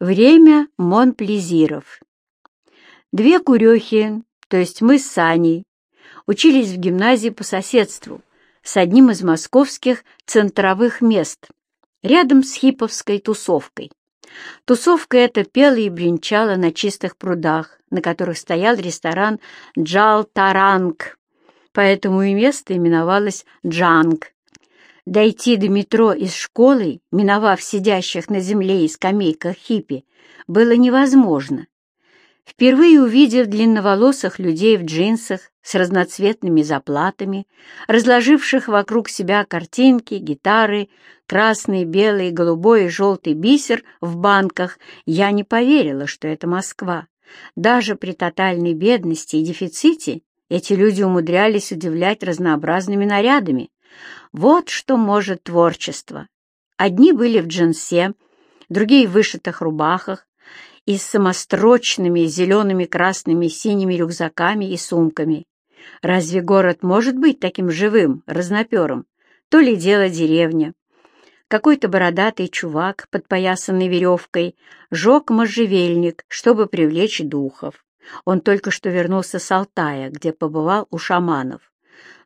Время Монплезиров. Две курехи, то есть мы с Саней, учились в гимназии по соседству с одним из московских центровых мест, рядом с хиповской тусовкой. Тусовка эта пела и бренчала на чистых прудах, на которых стоял ресторан Джал-Таранг, поэтому и место именовалось Джанг. Дойти до метро из школы, миновав сидящих на земле и скамейках хиппи, было невозможно. Впервые увидев длинноволосых людей в джинсах с разноцветными заплатами, разложивших вокруг себя картинки, гитары, красный, белый, голубой и желтый бисер в банках, я не поверила, что это Москва. Даже при тотальной бедности и дефиците эти люди умудрялись удивлять разнообразными нарядами. Вот что может творчество. Одни были в джинсе, другие в вышитых рубахах и с самострочными зелеными, красными, синими рюкзаками и сумками. Разве город может быть таким живым, разноперым? То ли дело деревня. Какой-то бородатый чувак, подпоясанный веревкой, жег можжевельник, чтобы привлечь духов. Он только что вернулся с Алтая, где побывал у шаманов.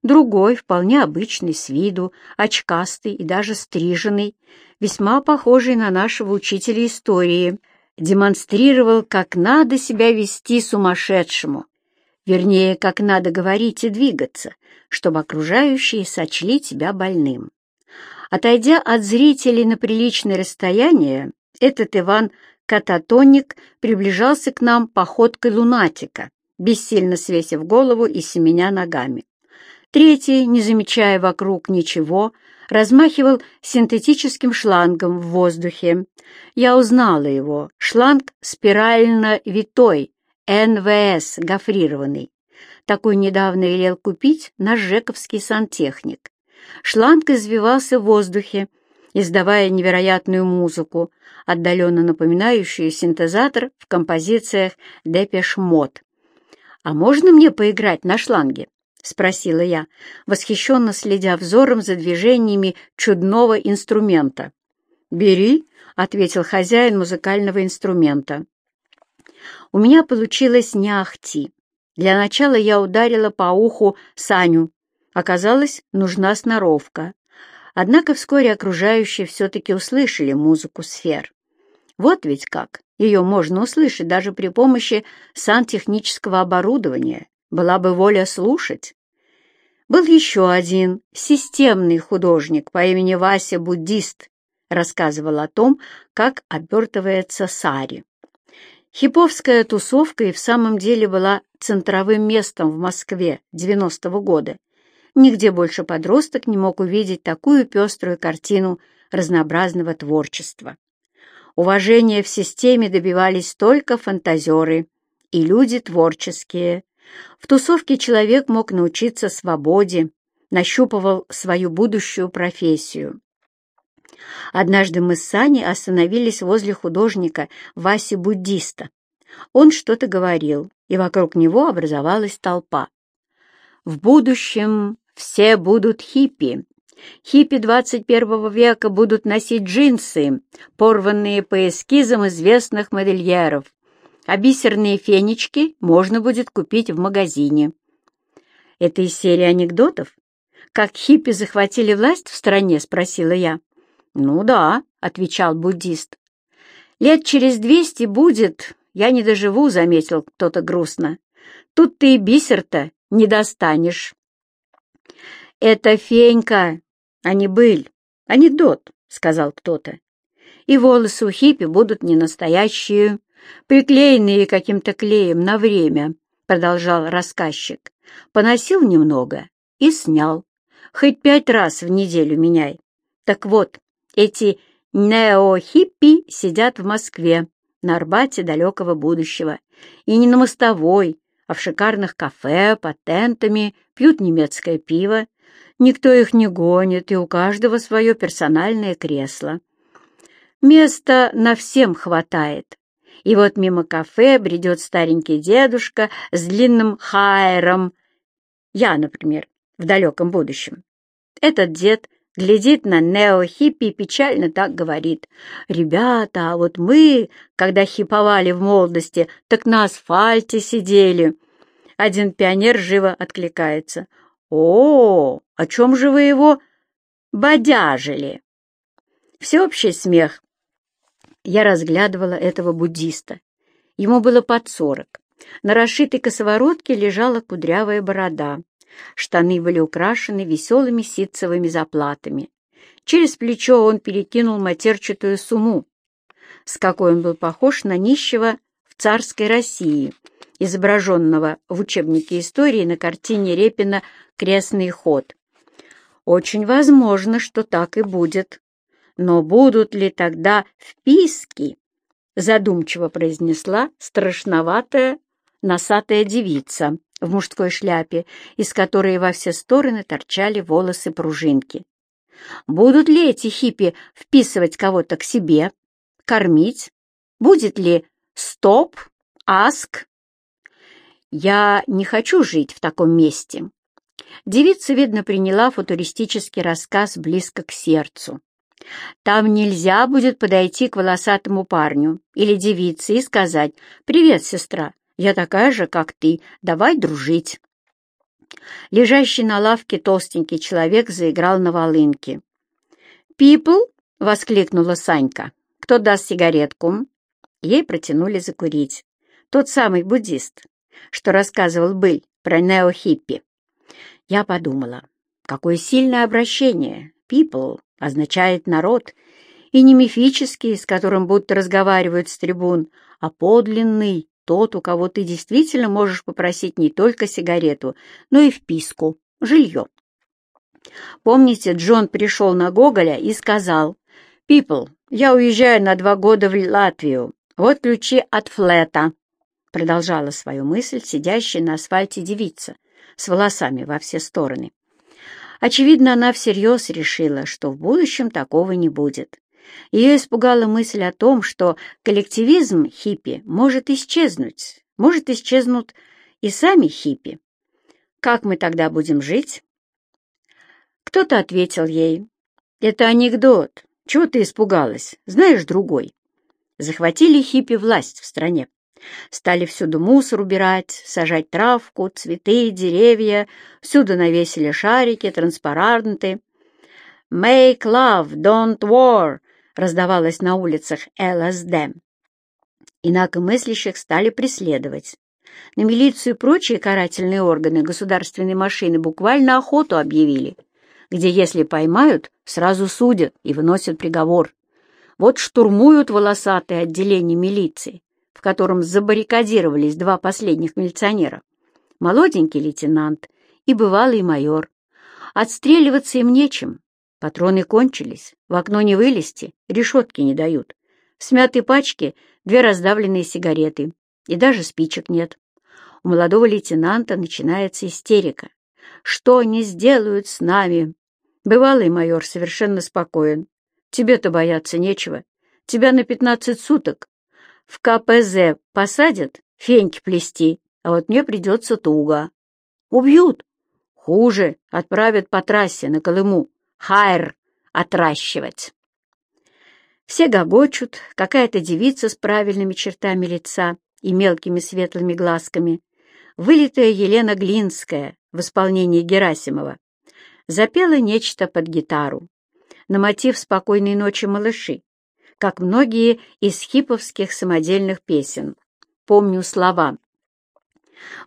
Другой, вполне обычный с виду, очкастый и даже стриженный, весьма похожий на нашего учителя истории, демонстрировал, как надо себя вести сумасшедшему, вернее, как надо говорить и двигаться, чтобы окружающие сочли тебя больным. Отойдя от зрителей на приличное расстояние, этот Иван Кататоник приближался к нам походкой лунатика, бессильно свесив голову и семеня ногами. Третий, не замечая вокруг ничего, размахивал синтетическим шлангом в воздухе. Я узнала его. Шланг спирально-витой, НВС, гофрированный. Такой недавно велел купить наш жековский сантехник. Шланг извивался в воздухе, издавая невероятную музыку, отдаленно напоминающую синтезатор в композициях Depeche Mode. «А можно мне поиграть на шланге?» — спросила я, восхищенно следя взором за движениями чудного инструмента. «Бери», — ответил хозяин музыкального инструмента. У меня получилось не ахти. Для начала я ударила по уху Саню. Оказалось, нужна сноровка. Однако вскоре окружающие все-таки услышали музыку сфер. Вот ведь как. Ее можно услышать даже при помощи сантехнического оборудования была бы воля слушать. Был еще один системный художник по имени Вася Буддист, рассказывал о том, как обертывается сари. Хиповская тусовка и в самом деле была центровым местом в Москве 90-го года. Нигде больше подросток не мог увидеть такую пеструю картину разнообразного творчества. Уважения в системе добивались только фантазеры и люди творческие, в тусовке человек мог научиться свободе, нащупывал свою будущую профессию. Однажды мы с Саней остановились возле художника Васи-буддиста. Он что-то говорил, и вокруг него образовалась толпа. В будущем все будут хиппи. Хиппи 21 века будут носить джинсы, порванные по эскизам известных модельеров, а бисерные фенечки можно будет купить в магазине. Это из серии анекдотов? Как хиппи захватили власть в стране, спросила я. Ну да, отвечал буддист. Лет через двести будет, я не доживу, заметил кто-то грустно. Тут ты и бисер-то не достанешь. Это фенька, а не быль, анекдот, сказал кто-то. И волосы у хиппи будут не настоящие, приклеенные каким-то клеем на время, продолжал рассказчик. Поносил немного и снял. Хоть пять раз в неделю меняй. Так вот, эти неохиппи сидят в Москве, на Арбате далекого будущего. И не на мостовой, а в шикарных кафе, патентами, пьют немецкое пиво. Никто их не гонит, и у каждого свое персональное кресло. Места на всем хватает. И вот мимо кафе бредет старенький дедушка с длинным хайром. Я, например, в далеком будущем. Этот дед глядит на нео-хиппи и печально так говорит. «Ребята, а вот мы, когда хиповали в молодости, так на асфальте сидели». Один пионер живо откликается. «О, о чем же вы его бодяжили?» Всеобщий смех. Я разглядывала этого буддиста. Ему было под сорок. На расшитой косоворотке лежала кудрявая борода. Штаны были украшены веселыми ситцевыми заплатами. Через плечо он перекинул матерчатую сумму, с какой он был похож на нищего в царской России, изображенного в учебнике истории на картине Репина «Крестный ход». Очень возможно, что так и будет. Но будут ли тогда вписки? Задумчиво произнесла страшноватая носатая девица в мужской шляпе, из которой во все стороны торчали волосы-пружинки. Будут ли эти хиппи вписывать кого-то к себе, кормить? Будет ли стоп, аск? Я не хочу жить в таком месте. Девица, видно, приняла футуристический рассказ близко к сердцу. Там нельзя будет подойти к волосатому парню или девице и сказать «Привет, сестра, я такая же, как ты. Давай дружить». Лежащий на лавке толстенький человек заиграл на волынке. «Пипл!» — воскликнула Санька. «Кто даст сигаретку?» Ей протянули закурить. Тот самый буддист, что рассказывал Быль про неохиппи. Я подумала, какое сильное обращение. «People» означает «народ», и не мифический, с которым будто разговаривают с трибун, а подлинный, тот, у кого ты действительно можешь попросить не только сигарету, но и вписку, жилье. Помните, Джон пришел на Гоголя и сказал, «People, я уезжаю на два года в Латвию. Вот ключи от флета», продолжала свою мысль сидящая на асфальте девица с волосами во все стороны. Очевидно, она всерьез решила, что в будущем такого не будет. Ее испугала мысль о том, что коллективизм хиппи может исчезнуть, может исчезнут и сами хиппи. Как мы тогда будем жить? Кто-то ответил ей, «Это анекдот. Чего ты испугалась? Знаешь другой». Захватили хиппи власть в стране. Стали всюду мусор убирать, сажать травку, цветы, деревья, всюду навесили шарики, транспаранты. «Make love, don't war!» раздавалось на улицах ЛСД. Инакомыслящих стали преследовать. На милицию и прочие карательные органы государственной машины буквально охоту объявили, где, если поймают, сразу судят и выносят приговор. Вот штурмуют волосатые отделения милиции, в котором забаррикадировались два последних милиционера. Молоденький лейтенант и бывалый майор. Отстреливаться им нечем, Патроны кончились, в окно не вылезти, решетки не дают. В смятой пачке две раздавленные сигареты, и даже спичек нет. У молодого лейтенанта начинается истерика. Что они сделают с нами? Бывалый майор совершенно спокоен. Тебе-то бояться нечего. Тебя на пятнадцать суток. В КПЗ посадят феньки плести, а вот мне придется туго. Убьют. Хуже, отправят по трассе на Колыму хайр отращивать. Все гогочут, какая-то девица с правильными чертами лица и мелкими светлыми глазками, вылитая Елена Глинская в исполнении Герасимова, запела нечто под гитару на мотив «Спокойной ночи, малыши», как многие из хиповских самодельных песен. Помню слова.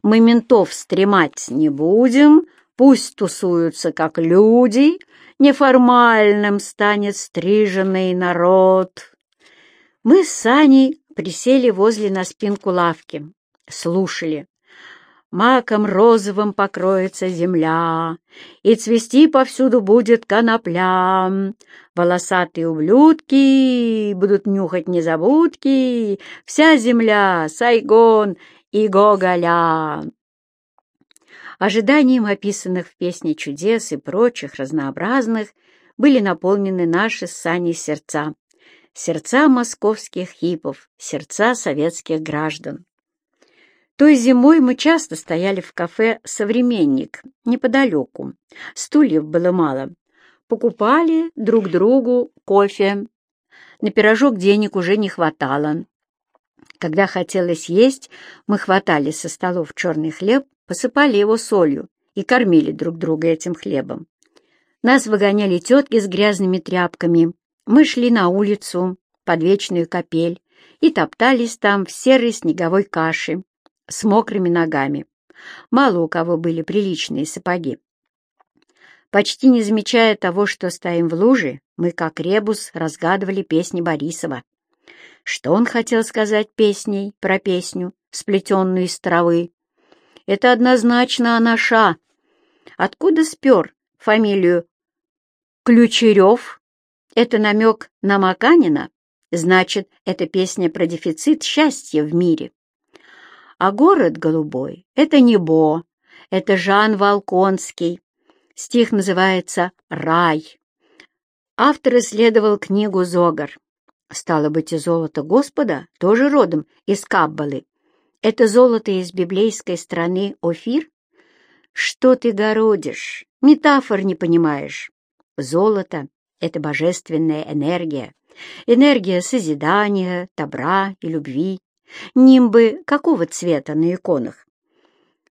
«Мы ментов стремать не будем, пусть тусуются как люди, неформальным станет стриженный народ. Мы с Саней присели возле на спинку лавки, слушали. Маком розовым покроется земля, И цвести повсюду будет конопля. Волосатые ублюдки будут нюхать незабудки, Вся земля, Сайгон и Гоголя. Ожиданием описанных в песне чудес и прочих разнообразных были наполнены наши с Саней сердца. Сердца московских хипов, сердца советских граждан. Той зимой мы часто стояли в кафе «Современник» неподалеку. Стульев было мало. покупали друг другу кофе. На пирожок денег уже не хватало. Когда хотелось есть, мы хватали со столов черный хлеб, посыпали его солью и кормили друг друга этим хлебом. Нас выгоняли тетки с грязными тряпками. Мы шли на улицу под вечную капель и топтались там в серой снеговой каше с мокрыми ногами. Мало у кого были приличные сапоги. Почти не замечая того, что стоим в луже, мы, как ребус, разгадывали песни Борисова. Что он хотел сказать песней про песню, сплетенную из травы? Это однозначно анаша. Откуда спер фамилию Ключерев? Это намек на Маканина? Значит, это песня про дефицит счастья в мире. А город голубой — это небо, это Жан Волконский. Стих называется «Рай». Автор исследовал книгу «Зогар». Стало быть, и золото Господа тоже родом из Каббалы. Это золото из библейской страны Офир? Что ты городишь? Метафор не понимаешь. Золото — это божественная энергия. Энергия созидания, добра и любви. Нимбы какого цвета на иконах?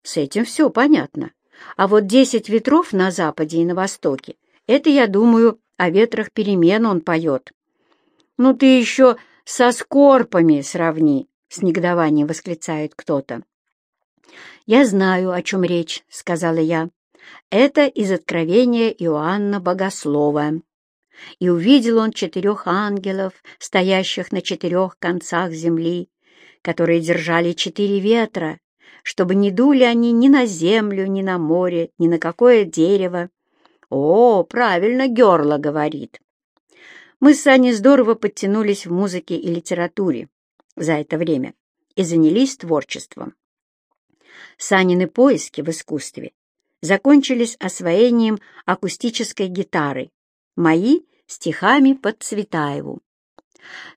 С этим все понятно. А вот десять ветров на западе и на востоке — это, я думаю, о ветрах перемен он поет. Ну ты еще со скорпами сравни, — с негодованием восклицает кто-то. «Я знаю, о чем речь», — сказала я. «Это из Откровения Иоанна Богослова». И увидел он четырех ангелов, стоящих на четырех концах земли, которые держали четыре ветра, чтобы не дули они ни на землю, ни на море, ни на какое дерево. О, правильно Герла говорит. Мы с Аней здорово подтянулись в музыке и литературе за это время и занялись творчеством. Санины поиски в искусстве закончились освоением акустической гитары, мои — стихами под Цветаеву.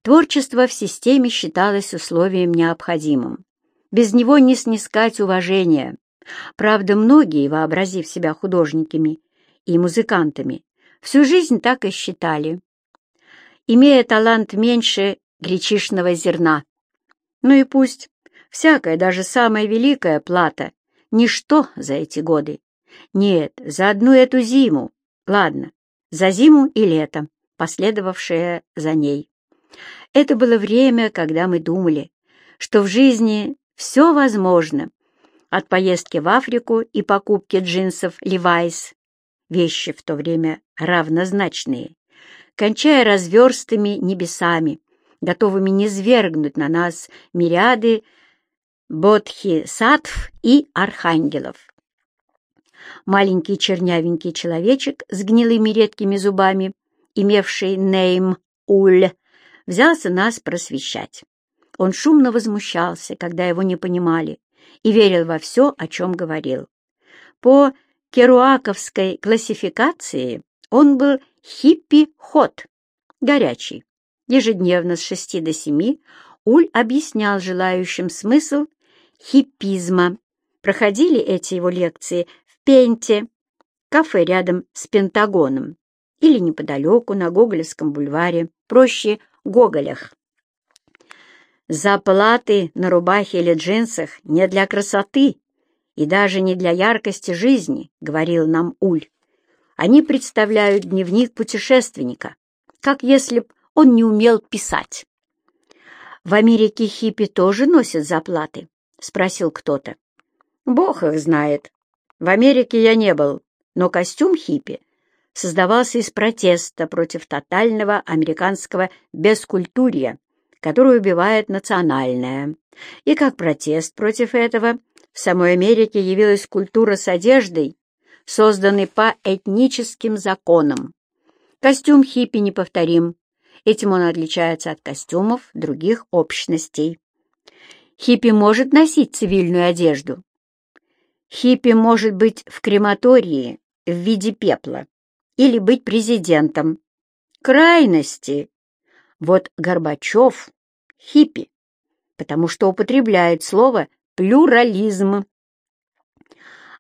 Творчество в системе считалось условием необходимым. Без него не снискать уважения. Правда, многие, вообразив себя художниками и музыкантами, всю жизнь так и считали, имея талант меньше гречишного зерна. Ну и пусть, всякая, даже самая великая плата — ничто за эти годы. Нет, за одну эту зиму, ладно, за зиму и лето, последовавшее за ней. Это было время, когда мы думали, что в жизни все возможно. От поездки в Африку и покупки джинсов Levi's, вещи в то время равнозначные, кончая разверстыми небесами, готовыми низвергнуть на нас мириады бодхи-саттв и архангелов. Маленький чернявенький человечек с гнилыми редкими зубами, имевший нейм Уль, взялся нас просвещать. Он шумно возмущался, когда его не понимали, и верил во все, о чем говорил. По керуаковской классификации он был хиппи-хот, горячий. Ежедневно с шести до семи Уль объяснял желающим смысл хиппизма. Проходили эти его лекции в Пенте, кафе рядом с Пентагоном, или неподалеку на Гоголевском бульваре, проще Гоголях. Заплаты на рубахе или джинсах не для красоты и даже не для яркости жизни, говорил нам Уль. Они представляют дневник путешественника, как если б он не умел писать. «В Америке хиппи тоже носят заплаты?» — спросил кто-то. «Бог их знает. В Америке я не был, но костюм хиппи создавался из протеста против тотального американского бескультурья, которое убивает национальное. И как протест против этого в самой Америке явилась культура с одеждой, созданной по этническим законам. Костюм хиппи неповторим. Этим он отличается от костюмов других общностей. Хиппи может носить цивильную одежду. Хиппи может быть в крематории в виде пепла или быть президентом. Крайности. Вот Горбачев — хиппи, потому что употребляет слово «плюрализм».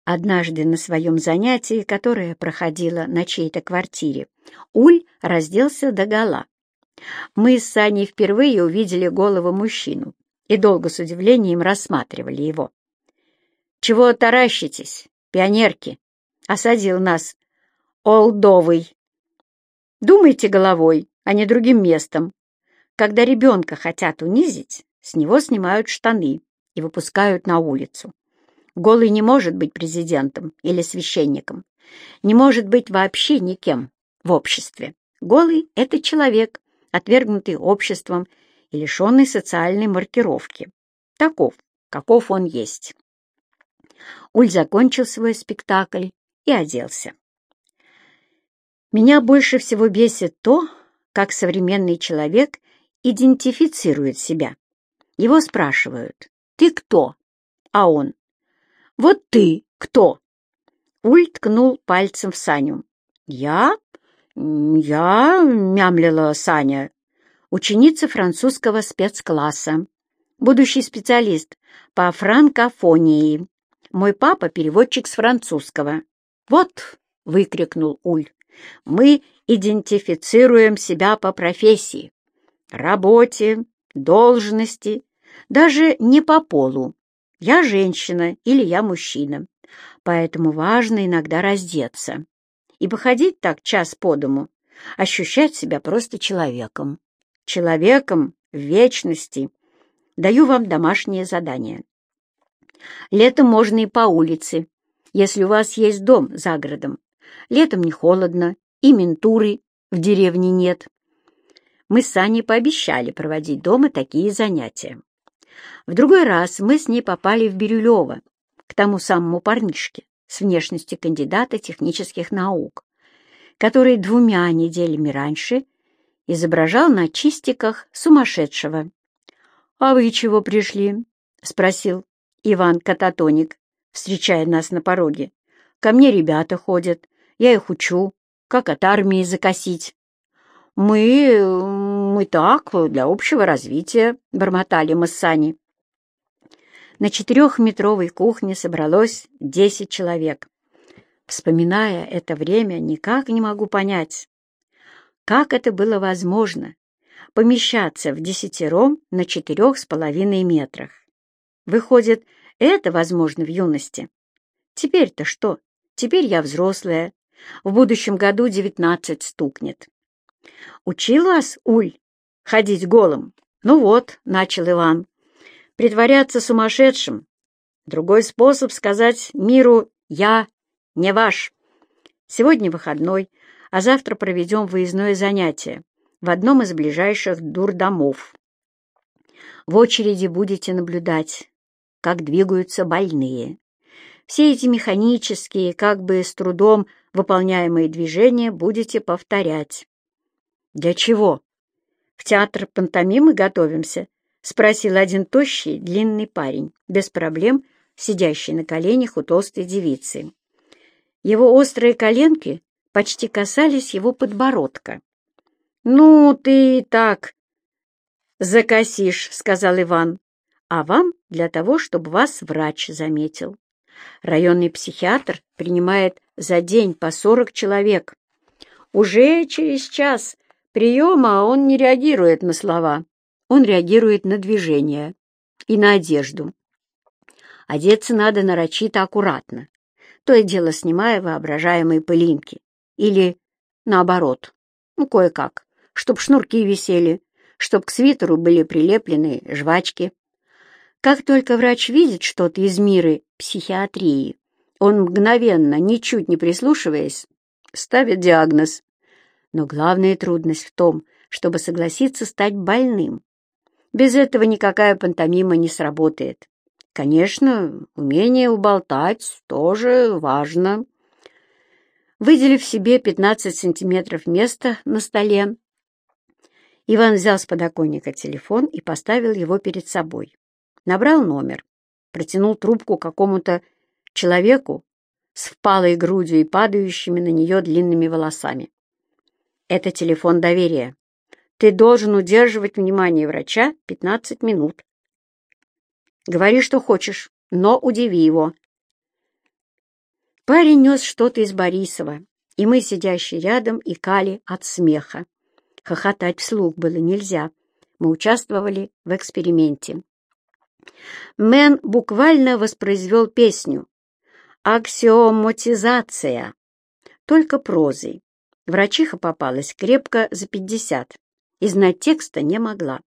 Однажды на своем занятии, которое проходило на чьей-то квартире, Уль разделся догола. Мы с Саней впервые увидели голову мужчину и долго с удивлением рассматривали его. «Чего таращитесь, пионерки?» — осадил нас Олдовый. «Думайте головой, а не другим местом. Когда ребенка хотят унизить, с него снимают штаны и выпускают на улицу. Голый не может быть президентом или священником, не может быть вообще никем в обществе. Голый — это человек, отвергнутый обществом и лишенный социальной маркировки. Таков, каков он есть. Уль закончил свой спектакль и оделся. Меня больше всего бесит то, как современный человек идентифицирует себя. Его спрашивают «Ты кто?» А он вот ты кто?» Уль ткнул пальцем в Саню. «Я? Я?» — мямлила Саня. «Ученица французского спецкласса. Будущий специалист по франкофонии. Мой папа — переводчик с французского». «Вот!» — выкрикнул Уль. «Мы идентифицируем себя по профессии, работе, должности, даже не по полу. Я женщина или я мужчина, поэтому важно иногда раздеться и походить так час по дому, ощущать себя просто человеком. Человеком в вечности. Даю вам домашнее задание. Летом можно и по улице, если у вас есть дом за городом. Летом не холодно, и ментуры в деревне нет. Мы с Саней пообещали проводить дома такие занятия. В другой раз мы с ней попали в Бирюлево, к тому самому парнишке с внешностью кандидата технических наук, который двумя неделями раньше изображал на чистиках сумасшедшего. «А вы чего пришли?» — спросил Иван Кататоник, встречая нас на пороге. «Ко мне ребята ходят, я их учу, как от армии закосить». «Мы... мы так, для общего развития», — бормотали мы с Саней. На четырехметровой кухне собралось десять человек. Вспоминая это время, никак не могу понять, как это было возможно помещаться в десятером на четырех с половиной метрах. Выходит, это возможно в юности. Теперь-то что? Теперь я взрослая. В будущем году девятнадцать стукнет. Учил вас, Уль, ходить голым? Ну вот, начал Иван притворяться сумасшедшим. Другой способ сказать миру «я не ваш». Сегодня выходной, а завтра проведем выездное занятие в одном из ближайших дурдомов. В очереди будете наблюдать, как двигаются больные. Все эти механические, как бы с трудом выполняемые движения будете повторять. Для чего? В театр пантомимы готовимся, — спросил один тощий, длинный парень, без проблем, сидящий на коленях у толстой девицы. Его острые коленки почти касались его подбородка. «Ну, ты так закосишь», — сказал Иван. «А вам для того, чтобы вас врач заметил. Районный психиатр принимает за день по сорок человек. Уже через час приема он не реагирует на слова, он реагирует на движение и на одежду. Одеться надо нарочито аккуратно, то и дело снимая воображаемые пылинки. Или наоборот, ну, кое-как, чтоб шнурки висели, чтоб к свитеру были прилеплены жвачки. Как только врач видит что-то из мира психиатрии, он мгновенно, ничуть не прислушиваясь, ставит диагноз. Но главная трудность в том, чтобы согласиться стать больным, без этого никакая пантомима не сработает. Конечно, умение уболтать тоже важно. Выделив себе 15 сантиметров места на столе, Иван взял с подоконника телефон и поставил его перед собой. Набрал номер, протянул трубку какому-то человеку с впалой грудью и падающими на нее длинными волосами. «Это телефон доверия. Ты должен удерживать внимание врача 15 минут. Говори, что хочешь, но удиви его. Парень нес что-то из Борисова, и мы, сидящие рядом, икали от смеха. Хохотать вслух было нельзя. Мы участвовали в эксперименте. Мэн буквально воспроизвел песню «Аксиомотизация», только прозой. Врачиха попалась крепко за пятьдесят и знать текста не могла.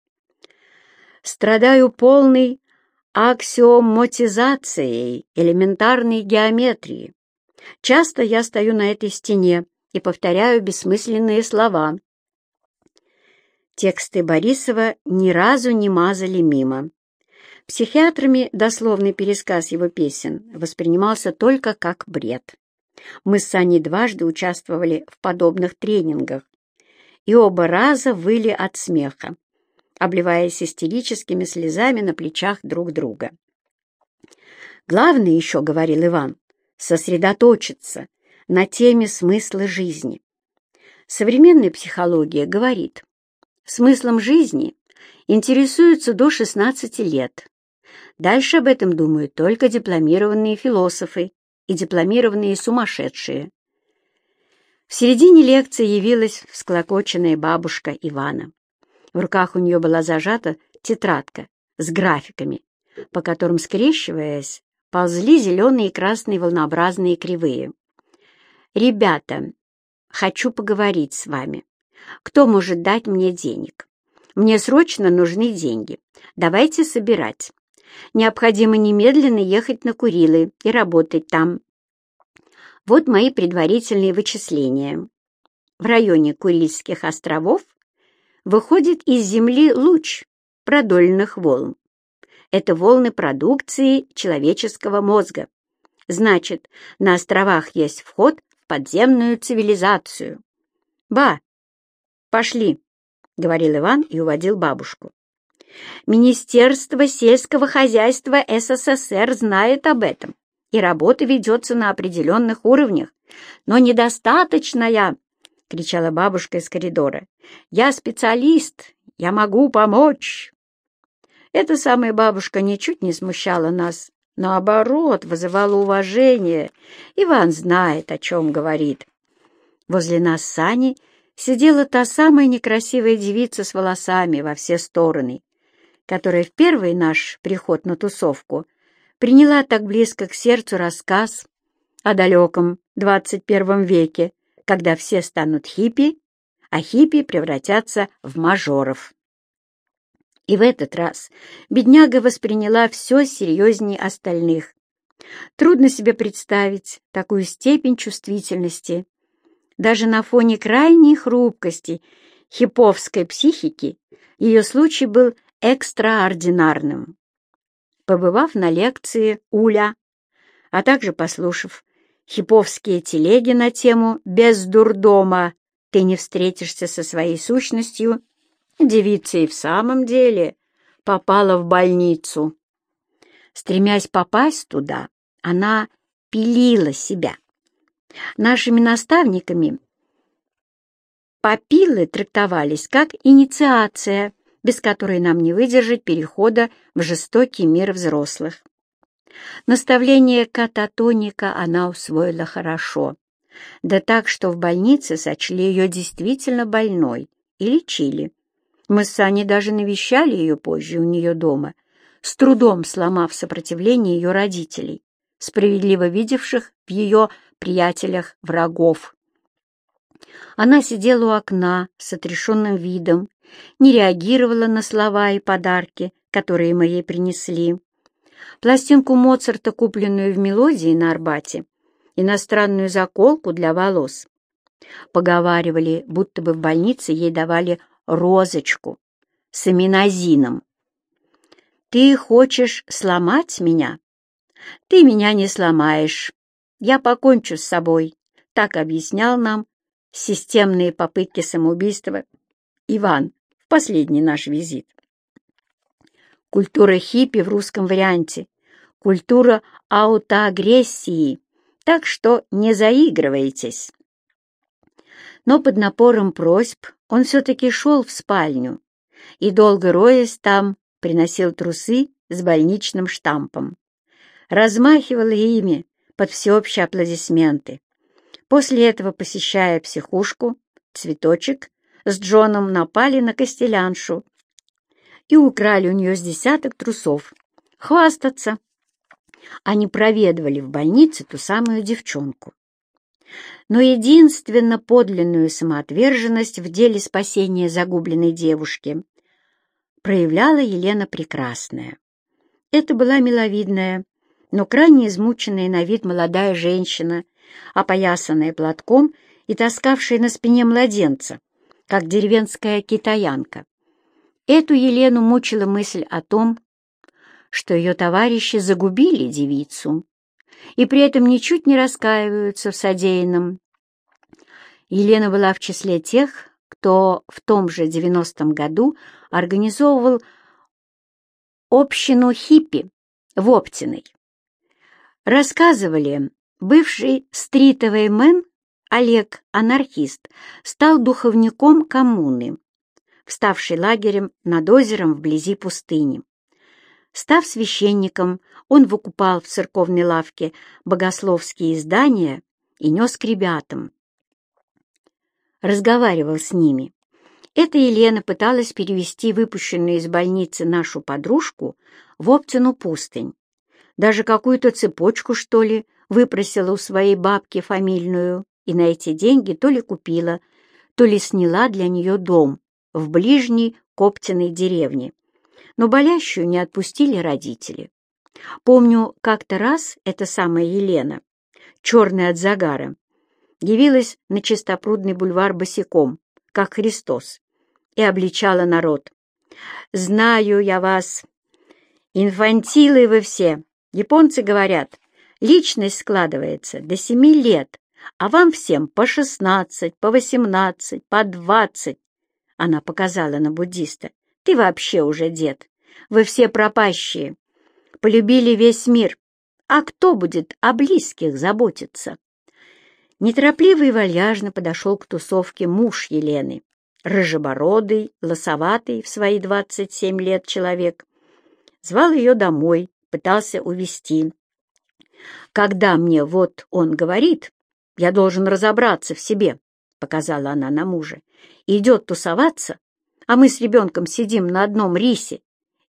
«Страдаю полной аксиомотизацией элементарной геометрии. Часто я стою на этой стене и повторяю бессмысленные слова. Тексты Борисова ни разу не мазали мимо. Психиатрами дословный пересказ его песен воспринимался только как бред. Мы с Саней дважды участвовали в подобных тренингах, и оба раза выли от смеха, обливаясь истерическими слезами на плечах друг друга. «Главное еще, — говорил Иван, — сосредоточиться на теме смысла жизни. Современная психология говорит, смыслом жизни интересуются до 16 лет. Дальше об этом думают только дипломированные философы и дипломированные сумасшедшие. В середине лекции явилась всклокоченная бабушка Ивана. В руках у нее была зажата тетрадка с графиками, по которым, скрещиваясь, ползли зеленые и красные волнообразные кривые. «Ребята, хочу поговорить с вами. Кто может дать мне денег? Мне срочно нужны деньги. Давайте собирать. Необходимо немедленно ехать на Курилы и работать там. Вот мои предварительные вычисления. В районе Курильских островов выходит из Земли луч продольных волн. Это волны продукции человеческого мозга. Значит, на островах есть вход в подземную цивилизацию. «Ба, пошли», — говорил Иван и уводил бабушку. Министерство сельского хозяйства СССР знает об этом, и работа ведется на определенных уровнях, но недостаточная, — кричала бабушка из коридора. «Я специалист, я могу помочь!» Эта самая бабушка ничуть не смущала нас, наоборот, вызывала уважение. Иван знает, о чем говорит. Возле нас с Саней сидела та самая некрасивая девица с волосами во все стороны, которая в первый наш приход на тусовку приняла так близко к сердцу рассказ о далеком двадцать первом веке, когда все станут хиппи, а хиппи превратятся в мажоров. И в этот раз бедняга восприняла все серьезнее остальных. Трудно себе представить такую степень чувствительности. Даже на фоне крайней хрупкости хиповской психики ее случай был экстраординарным. Побывав на лекции Уля, а также послушав хиповские телеги на тему «Без дурдома ты не встретишься со своей сущностью», девица и в самом деле попала в больницу. Стремясь попасть туда, она пилила себя. Нашими наставниками попилы трактовались как инициация без которой нам не выдержать перехода в жестокий мир взрослых. Наставление кататоника она усвоила хорошо, да так, что в больнице сочли ее действительно больной и лечили. Мы с Саней даже навещали ее позже у нее дома, с трудом сломав сопротивление ее родителей, справедливо видевших в ее приятелях врагов. Она сидела у окна с отрешенным видом не реагировала на слова и подарки, которые мы ей принесли. Пластинку Моцарта, купленную в «Мелодии» на Арбате, иностранную заколку для волос. Поговаривали, будто бы в больнице ей давали розочку с аминозином. «Ты хочешь сломать меня? Ты меня не сломаешь. Я покончу с собой», — так объяснял нам системные попытки самоубийства Иван последний наш визит. Культура хиппи в русском варианте, культура аутоагрессии, так что не заигрывайтесь. Но под напором просьб он все-таки шел в спальню и, долго роясь там, приносил трусы с больничным штампом. Размахивал ими, под всеобщие аплодисменты. После этого, посещая психушку, цветочек с Джоном напали на Костеляншу и украли у нее с десяток трусов. Хвастаться. Они проведывали в больнице ту самую девчонку. Но единственно подлинную самоотверженность в деле спасения загубленной девушки проявляла Елена Прекрасная. Это была миловидная, но крайне измученная на вид молодая женщина, опоясанная платком и таскавшая на спине младенца, как деревенская китаянка. Эту Елену мучила мысль о том, что ее товарищи загубили девицу и при этом ничуть не раскаиваются в содеянном. Елена была в числе тех, кто в том же девяностом году организовывал общину хиппи в Оптиной. Рассказывали, бывший стритовый мэн Олег, анархист, стал духовником коммуны, вставший лагерем над озером вблизи пустыни. Став священником, он выкупал в церковной лавке богословские издания и нес к ребятам. Разговаривал с ними. Эта Елена пыталась перевести выпущенную из больницы нашу подружку в Оптину пустынь. Даже какую-то цепочку, что ли, выпросила у своей бабки фамильную, и на эти деньги то ли купила, то ли сняла для нее дом в ближней Коптиной деревне. Но болящую не отпустили родители. Помню, как-то раз эта самая Елена, черная от загара, явилась на чистопрудный бульвар босиком, как Христос, и обличала народ. «Знаю я вас, инфантилы вы все, Японцы говорят, личность складывается до семи лет, а вам всем по шестнадцать, по восемнадцать, по двадцать. Она показала на буддиста. Ты вообще уже дед. Вы все пропащие. Полюбили весь мир. А кто будет о близких заботиться? Неторопливо и вальяжно подошел к тусовке муж Елены. Рыжебородый, лосоватый в свои двадцать семь лет человек. Звал ее домой, пытался увести. «Когда мне вот он говорит, я должен разобраться в себе», — показала она на мужа, — «идет тусоваться, а мы с ребенком сидим на одном рисе.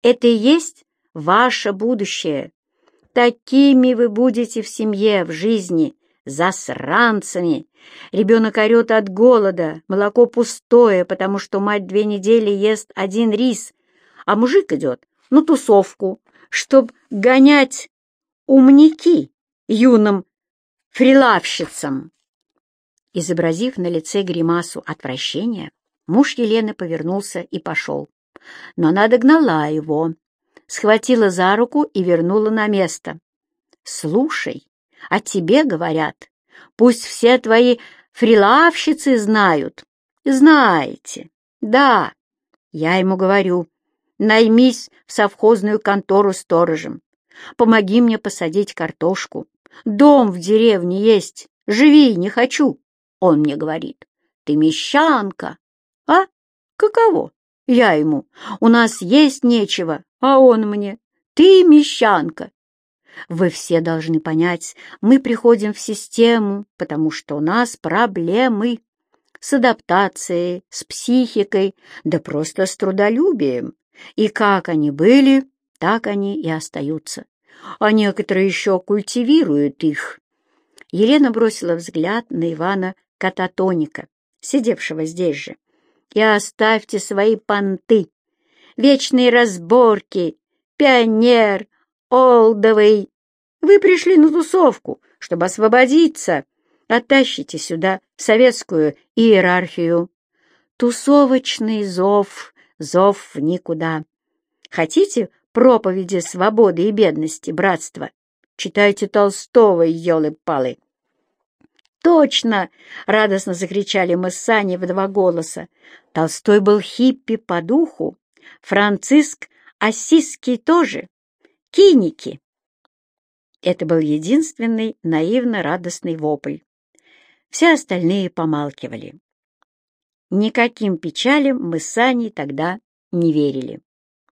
Это и есть ваше будущее. Такими вы будете в семье, в жизни, засранцами. Ребенок орет от голода, молоко пустое, потому что мать две недели ест один рис, а мужик идет на тусовку, чтоб гонять умники юным фрилавщицам. Изобразив на лице гримасу отвращения, муж Елены повернулся и пошел. Но она догнала его, схватила за руку и вернула на место. «Слушай, о тебе говорят. Пусть все твои фрилавщицы знают. Знаете, да, я ему говорю, Наймись в совхозную контору сторожем. Помоги мне посадить картошку. Дом в деревне есть. Живи, не хочу. Он мне говорит. Ты мещанка. А? Каково? Я ему. У нас есть нечего. А он мне. Ты мещанка. Вы все должны понять, мы приходим в систему, потому что у нас проблемы с адаптацией, с психикой, да просто с трудолюбием. И как они были, так они и остаются. А некоторые еще культивируют их. Елена бросила взгляд на Ивана Кататоника, сидевшего здесь же. И оставьте свои понты, вечные разборки, пионер, олдовый. Вы пришли на тусовку, чтобы освободиться. Оттащите сюда советскую иерархию. Тусовочный зов зов в никуда. Хотите проповеди свободы и бедности, братства? Читайте Толстого, елы-палы. «Точно!» — радостно закричали мы с Саней в два голоса. Толстой был хиппи по духу, Франциск Осиский тоже, киники. Это был единственный наивно-радостный вопль. Все остальные помалкивали. Никаким печалям мы с Аней тогда не верили.